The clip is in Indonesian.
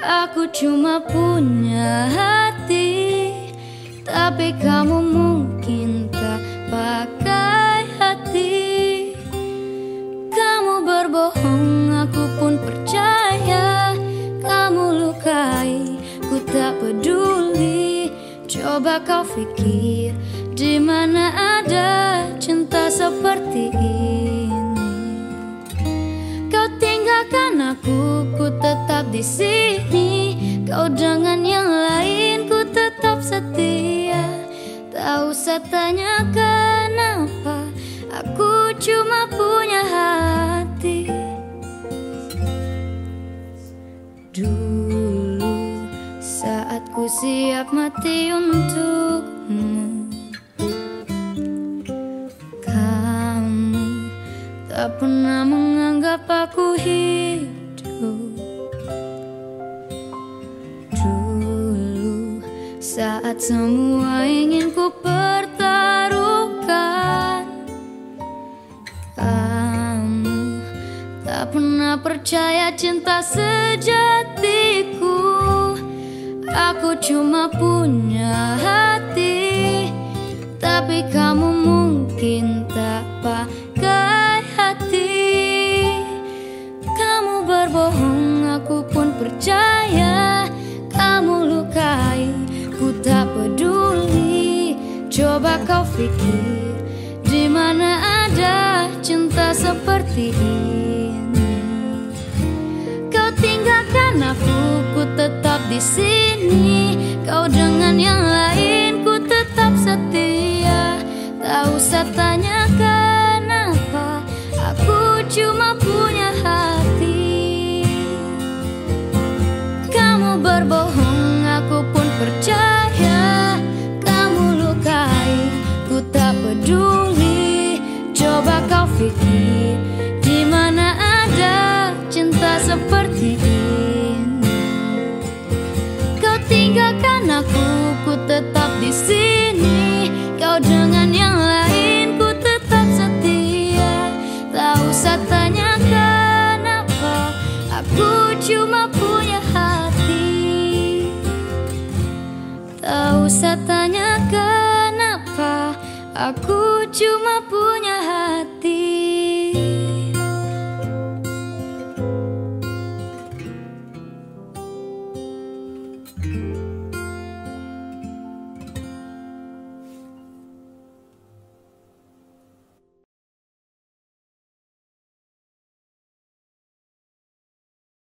Aku cuma punya hati Tapi kamu mungkin tak pakai hati. Kamu berbohong, aku pun percaya. Kamu lukai, ku tak peduli. Coba kau pikir di mana ada cinta seperti ini? Kau tinggalkan aku, ku tetap di sini. Dulu saat ku siap mati untukmu. Kamu tak pernah menganggap aku hidup Dulu saat semua ingin percaya cinta sejatiku. Aku cuma punya hati Tapi kamu mungkin tak pakai hati. Kamu berbohong, aku pun percaya. Kamu lukai, ku tak peduli. Coba kau pikir di mana ada cinta seperti ini Coba kau pikir, di mana ada cinta seperti ini. Kau tinggalkan aku, ku tetap di sini. Kau dengan yang lain, ku tetap setia. Tak usah tanya kenapa, aku cuma punya hati. Tak usah tanya kenapa, aku cuma punya